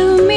to me.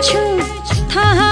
गर्छु थाहा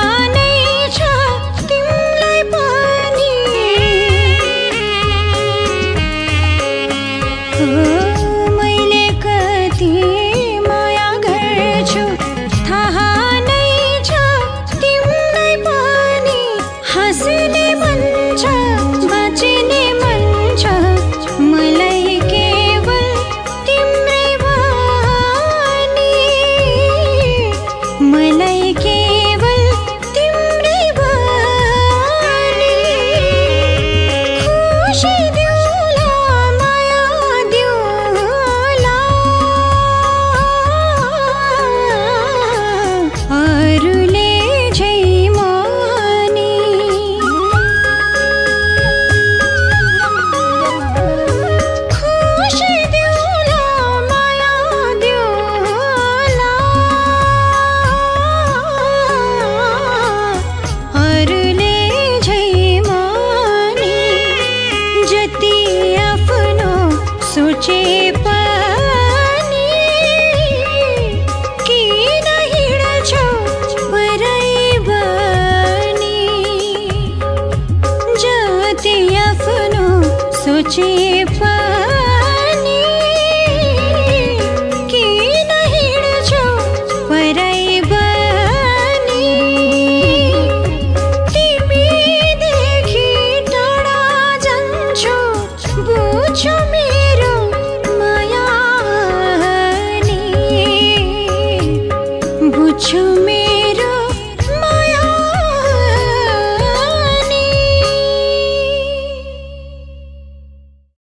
ruchi